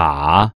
卡。